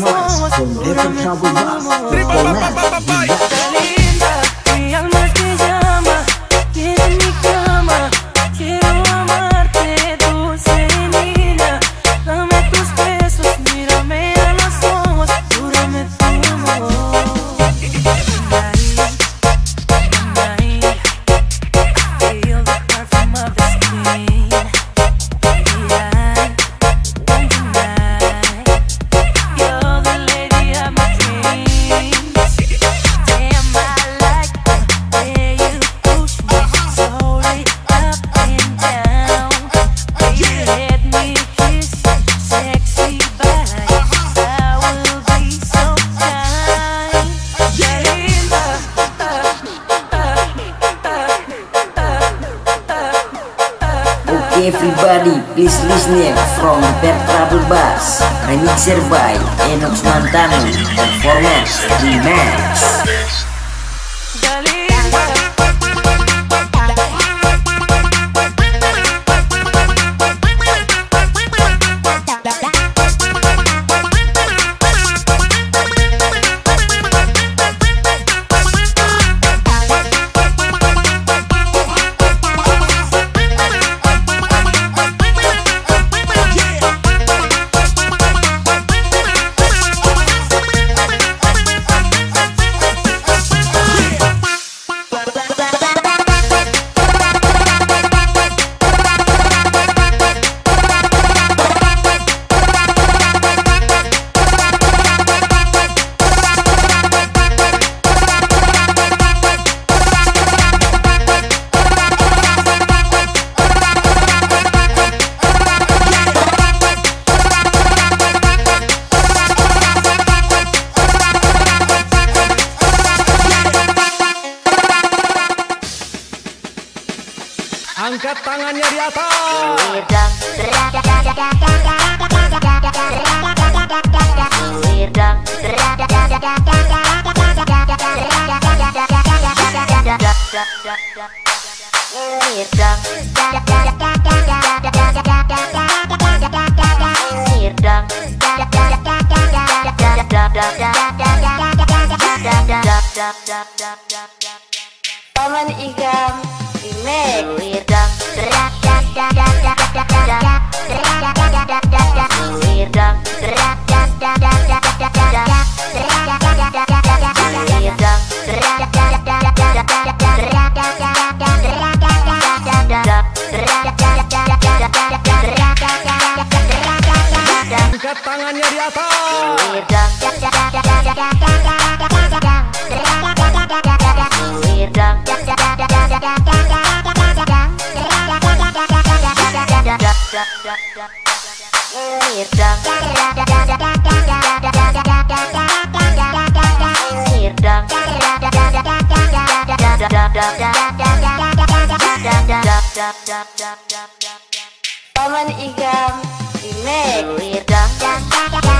noise from every trouble boss. Please listening from Bertrable Bass, remixed by Enox Mantano, performance, Remix. Angkat tangannya di atas. Taman Igam Remake. angkat tangannya di atas. Taman Igam Make me dance.